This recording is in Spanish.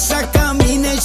casa camina y